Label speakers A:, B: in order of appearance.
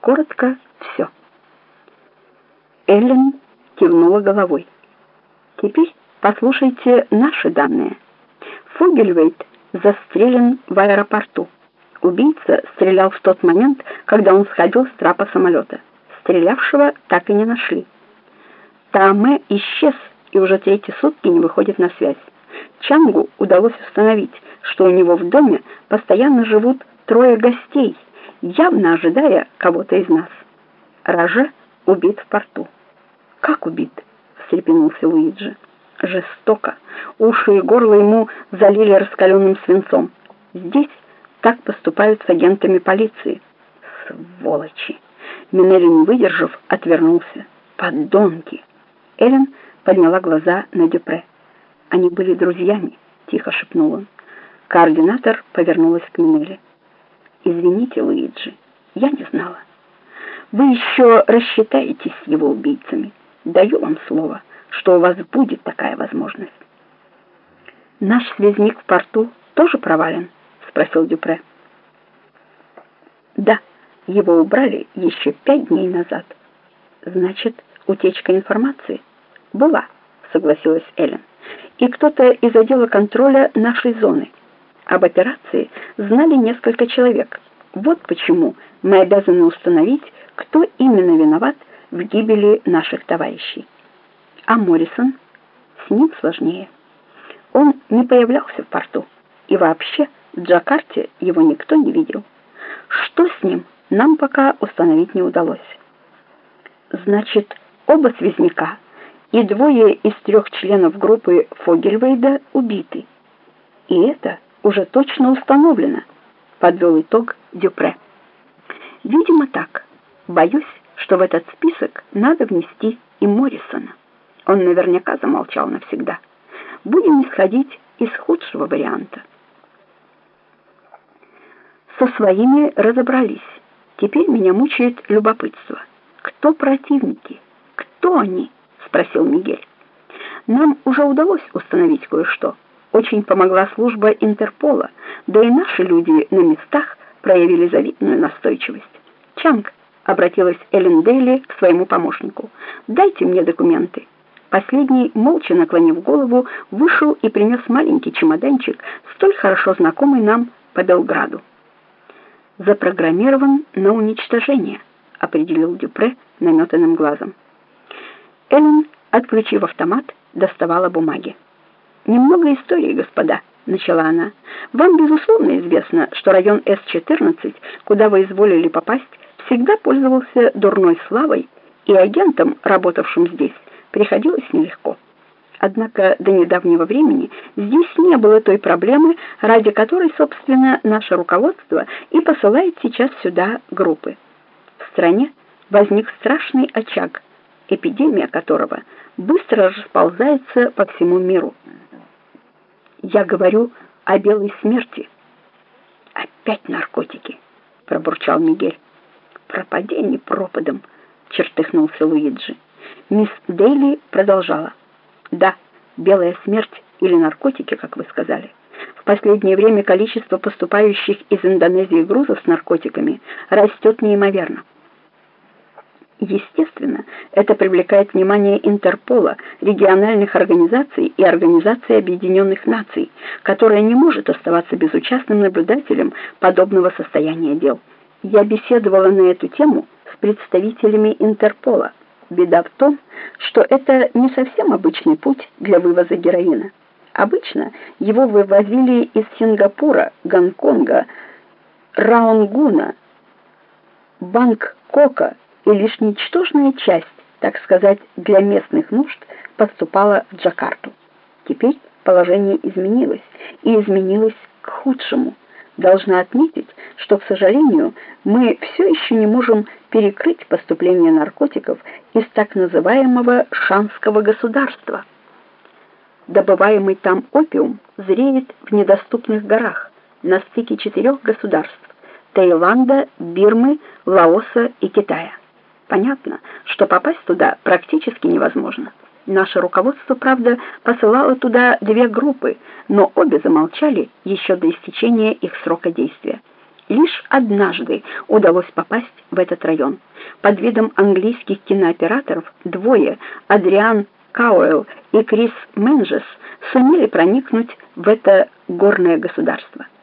A: Коротко все. Эллен кивнула головой. Теперь послушайте наши данные. Фогельвейт застрелен в аэропорту. Убийца стрелял в тот момент, когда он сходил с трапа самолета. Стрелявшего так и не нашли. Тааме исчез и уже третьи сутки не выходит на связь. Чангу удалось установить, что у него в доме постоянно живут трое гостей, явно ожидая кого-то из нас. Роже убит в порту. «Как убит?» — встрепенулся Луиджи. «Жестоко. Уши и горло ему залили раскаленным свинцом. Здесь так поступают с агентами полиции». «Сволочи!» Минелли, не выдержав, отвернулся. «Подонки!» Эллен подняла глаза на Дюпре. «Они были друзьями», — тихо шепнул он. Координатор повернулась к Минелли. «Извините, Луиджи, я не знала. Вы еще рассчитаетесь с его убийцами. Даю вам слово, что у вас будет такая возможность». «Наш связник в порту тоже провален?» — спросил Дюпре. «Да, его убрали еще пять дней назад. Значит, утечка информации?» «Была», — согласилась Эллен. «И кто-то из отдела контроля нашей зоны». Об операции знали несколько человек. Вот почему мы обязаны установить, кто именно виноват в гибели наших товарищей. А Моррисон? С ним сложнее. Он не появлялся в порту, и вообще в Джакарте его никто не видел. Что с ним, нам пока установить не удалось. Значит, оба связняка и двое из трех членов группы Фогельвейда убиты. И это уже точно установлено, подвел итог Дюпре. Видимо, так. Боюсь, что в этот список надо внести и Моррисона. Он наверняка замолчал навсегда. Будем исходить из худшего варианта. Со своими разобрались. Теперь меня мучает любопытство. Кто противники? Кто они? спросил Мигель. Нам уже удалось установить кое-что очень помогла служба Интерпола, да и наши люди на местах проявили завидную настойчивость. «Чанг», — обратилась Эллен Дейли к своему помощнику, — «дайте мне документы». Последний, молча наклонив голову, вышел и принес маленький чемоданчик, столь хорошо знакомый нам по Белграду. «Запрограммирован на уничтожение», — определил Дюпре наметанным глазом. Эллен, отключив автомат, доставала бумаги. «Немного истории, господа», — начала она. «Вам, безусловно, известно, что район С-14, куда вы изволили попасть, всегда пользовался дурной славой, и агентам, работавшим здесь, приходилось нелегко. Однако до недавнего времени здесь не было той проблемы, ради которой, собственно, наше руководство и посылает сейчас сюда группы. В стране возник страшный очаг, эпидемия которого быстро расползается по всему миру. Я говорю о белой смерти. Опять наркотики, пробурчал Мигель. Пропадение пропадом, чертыхнулся Луиджи. Мисс Дейли продолжала. Да, белая смерть или наркотики, как вы сказали. В последнее время количество поступающих из Индонезии грузов с наркотиками растет неимоверно. Естественно, это привлекает внимание Интерпола, региональных организаций и Организации Объединенных Наций, которая не может оставаться безучастным наблюдателем подобного состояния дел. Я беседовала на эту тему с представителями Интерпола. Беда в том, что это не совсем обычный путь для вывоза героина. Обычно его вывозили из Сингапура, Гонконга, Раунгуна, Бангкока и лишь ничтожная часть, так сказать, для местных нужд поступала в Джакарту. Теперь положение изменилось, и изменилось к худшему. Должна отметить, что, к сожалению, мы все еще не можем перекрыть поступление наркотиков из так называемого шанского государства. Добываемый там опиум зреет в недоступных горах на стыке четырех государств – Таиланда, Бирмы, Лаоса и Китая. Понятно, что попасть туда практически невозможно. Наше руководство, правда, посылало туда две группы, но обе замолчали еще до истечения их срока действия. Лишь однажды удалось попасть в этот район. Под видом английских кинооператоров двое, Адриан Кауэлл и Крис Менджес, сумели проникнуть в это горное государство.